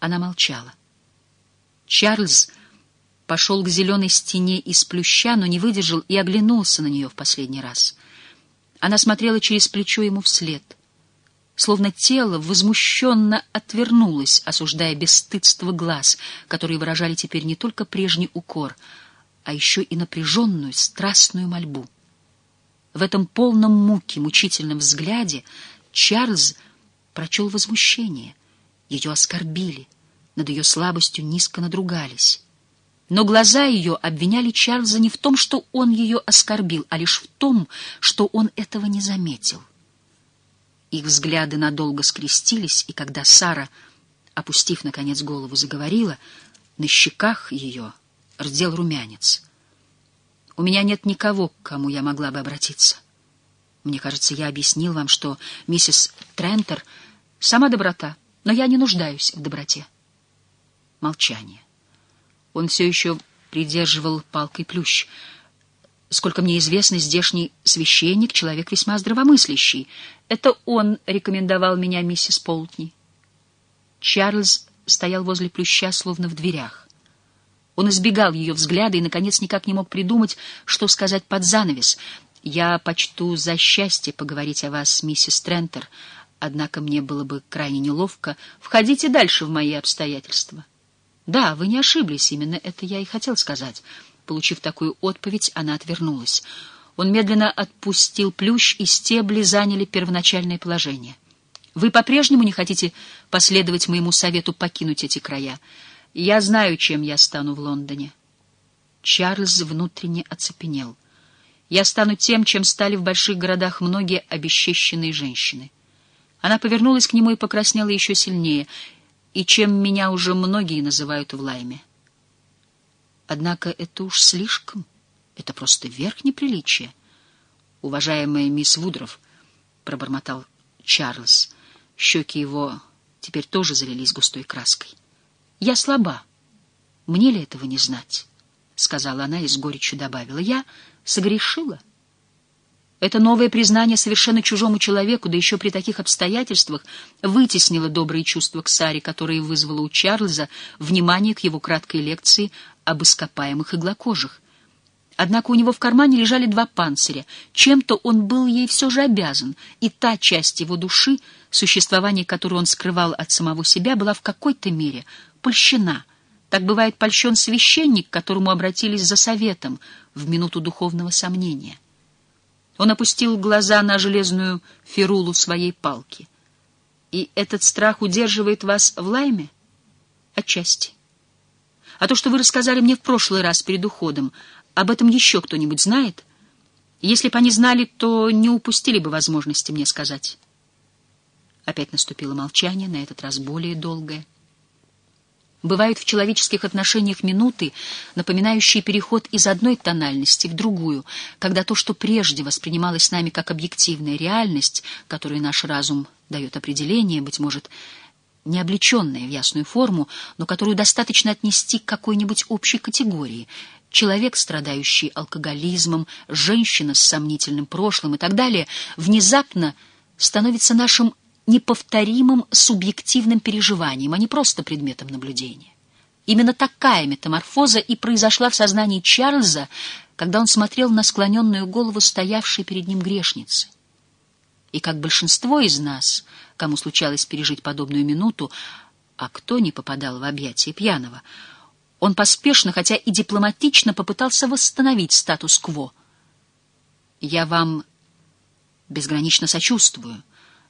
Она молчала. Чарльз пошел к зеленой стене из плюща, но не выдержал и оглянулся на нее в последний раз. Она смотрела через плечо ему вслед. Словно тело возмущенно отвернулось, осуждая бесстыдство глаз, которые выражали теперь не только прежний укор, а еще и напряженную, страстную мольбу. В этом полном муки, мучительном взгляде Чарльз прочел возмущение. Ее оскорбили, над ее слабостью низко надругались. Но глаза ее обвиняли Чарльза не в том, что он ее оскорбил, а лишь в том, что он этого не заметил. Их взгляды надолго скрестились, и когда Сара, опустив, наконец, голову, заговорила, на щеках ее рдел румянец. «У меня нет никого, к кому я могла бы обратиться. Мне кажется, я объяснил вам, что миссис Трентер — сама доброта, но я не нуждаюсь в доброте». Молчание. Он все еще придерживал палкой плющ. Сколько мне известно, здешний священник — человек весьма здравомыслящий. Это он рекомендовал меня миссис Полтни. Чарльз стоял возле плюща, словно в дверях. Он избегал ее взгляда и, наконец, никак не мог придумать, что сказать под занавес. «Я почту за счастье поговорить о вас, миссис Трентер, однако мне было бы крайне неловко. Входите дальше в мои обстоятельства». Да, вы не ошиблись, именно это я и хотел сказать. Получив такую отповедь, она отвернулась. Он медленно отпустил плющ, и стебли заняли первоначальное положение. Вы по-прежнему не хотите последовать моему совету покинуть эти края? Я знаю, чем я стану в Лондоне. Чарльз внутренне оцепенел. Я стану тем, чем стали в больших городах многие обесчещенные женщины. Она повернулась к нему и покраснела еще сильнее — и чем меня уже многие называют в лайме. Однако это уж слишком, это просто верх неприличия. Уважаемая мисс Вудров, — пробормотал Чарльз, щеки его теперь тоже залились густой краской. Я слаба, мне ли этого не знать? — сказала она и с горечью добавила. Я согрешила. Это новое признание совершенно чужому человеку, да еще при таких обстоятельствах, вытеснило добрые чувства к Саре, которые вызвало у Чарльза внимание к его краткой лекции об ископаемых иглокожих. Однако у него в кармане лежали два панциря. Чем-то он был ей все же обязан, и та часть его души, существование которой он скрывал от самого себя, была в какой-то мере польщена. Так бывает польщен священник, к которому обратились за советом в минуту духовного сомнения. Он опустил глаза на железную ферулу своей палки. И этот страх удерживает вас в лайме? Отчасти. А то, что вы рассказали мне в прошлый раз перед уходом, об этом еще кто-нибудь знает? Если бы они знали, то не упустили бы возможности мне сказать. Опять наступило молчание, на этот раз более долгое. Бывают в человеческих отношениях минуты, напоминающие переход из одной тональности в другую, когда то, что прежде воспринималось нами как объективная реальность, которой наш разум дает определение, быть может, не облеченная в ясную форму, но которую достаточно отнести к какой-нибудь общей категории. Человек, страдающий алкоголизмом, женщина с сомнительным прошлым и так далее, внезапно становится нашим неповторимым субъективным переживанием, а не просто предметом наблюдения. Именно такая метаморфоза и произошла в сознании Чарльза, когда он смотрел на склоненную голову стоявшей перед ним грешницы. И как большинство из нас, кому случалось пережить подобную минуту, а кто не попадал в объятия пьяного, он поспешно, хотя и дипломатично, попытался восстановить статус-кво. «Я вам безгранично сочувствую»,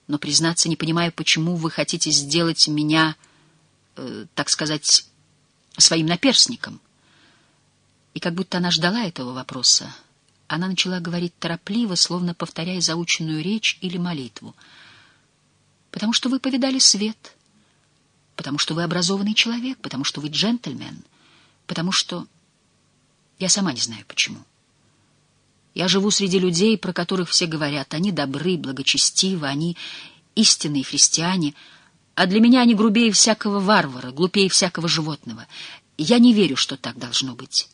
но, признаться, не понимаю, почему вы хотите сделать меня, э, так сказать, своим наперсником. И как будто она ждала этого вопроса, она начала говорить торопливо, словно повторяя заученную речь или молитву. «Потому что вы повидали свет, потому что вы образованный человек, потому что вы джентльмен, потому что... Я сама не знаю, почему». Я живу среди людей, про которых все говорят, они добры, благочестивы, они истинные христиане, а для меня они грубее всякого варвара, глупее всякого животного. Я не верю, что так должно быть.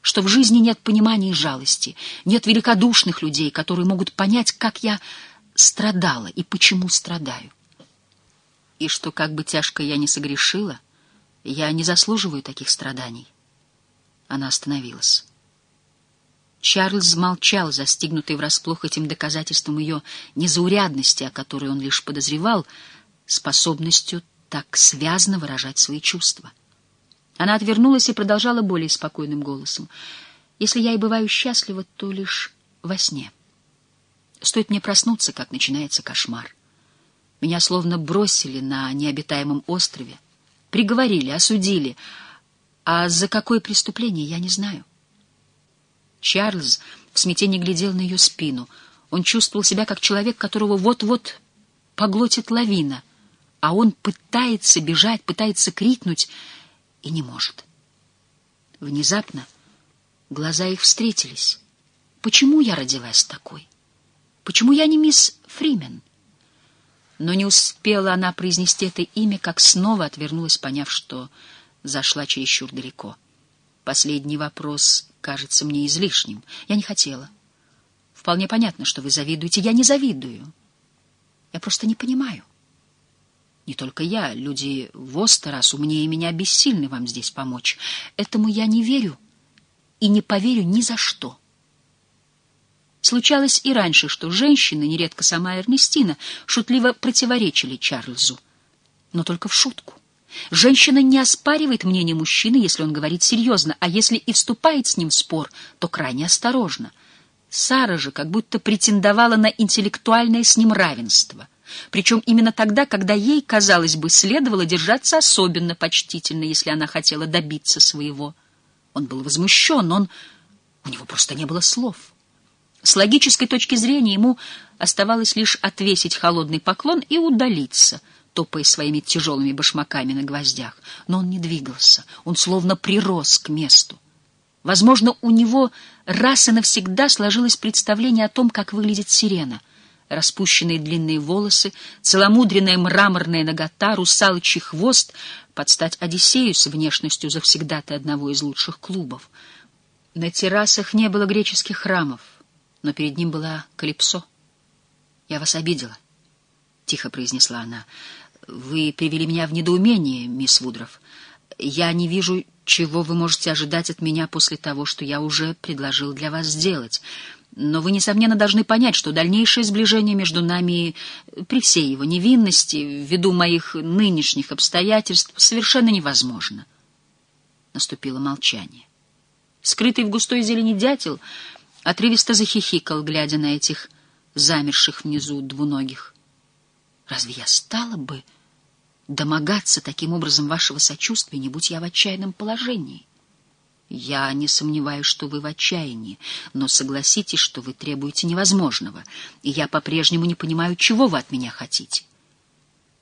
Что в жизни нет понимания и жалости, нет великодушных людей, которые могут понять, как я страдала и почему страдаю. И что, как бы тяжко я не согрешила, — Я не заслуживаю таких страданий. Она остановилась. Чарльз молчал, застигнутый врасплох этим доказательством ее незаурядности, о которой он лишь подозревал, способностью так связно выражать свои чувства. Она отвернулась и продолжала более спокойным голосом. «Если я и бываю счастлива, то лишь во сне. Стоит мне проснуться, как начинается кошмар. Меня словно бросили на необитаемом острове, приговорили, осудили, а за какое преступление, я не знаю». Чарльз в смятении глядел на ее спину. Он чувствовал себя как человек, которого вот-вот поглотит лавина, а он пытается бежать, пытается крикнуть и не может. Внезапно глаза их встретились. Почему я родилась такой? Почему я не мисс Фримен? Но не успела она произнести это имя, как снова отвернулась, поняв, что зашла чересчур далеко. Последний вопрос кажется мне излишним. Я не хотела. Вполне понятно, что вы завидуете. Я не завидую. Я просто не понимаю. Не только я, люди в раз умнее меня бессильны вам здесь помочь. Этому я не верю и не поверю ни за что. Случалось и раньше, что женщины, нередко сама Эрнестина, шутливо противоречили Чарльзу. Но только в шутку. Женщина не оспаривает мнение мужчины, если он говорит серьезно, а если и вступает с ним в спор, то крайне осторожно. Сара же как будто претендовала на интеллектуальное с ним равенство — причем именно тогда, когда ей, казалось бы, следовало держаться особенно почтительно, если она хотела добиться своего. Он был возмущен, он... у него просто не было слов. С логической точки зрения ему оставалось лишь отвесить холодный поклон и удалиться, топая своими тяжелыми башмаками на гвоздях. Но он не двигался, он словно прирос к месту. Возможно, у него раз и навсегда сложилось представление о том, как выглядит сирена — распущенные длинные волосы, целомудренная мраморная нагота, русалочий хвост под стать Одиссею с внешностью завсегдаты одного из лучших клубов. На террасах не было греческих храмов, но перед ним была Калипсо. «Я вас обидела», — тихо произнесла она. «Вы привели меня в недоумение, мисс Вудров. Я не вижу, чего вы можете ожидать от меня после того, что я уже предложил для вас сделать». Но вы, несомненно, должны понять, что дальнейшее сближение между нами при всей его невинности, ввиду моих нынешних обстоятельств, совершенно невозможно. Наступило молчание. Скрытый в густой зелени дятел отрывисто захихикал, глядя на этих замерших внизу двуногих. Разве я стала бы домогаться таким образом вашего сочувствия, не будь я в отчаянном положении? Я не сомневаюсь, что вы в отчаянии, но согласитесь, что вы требуете невозможного, и я по-прежнему не понимаю, чего вы от меня хотите.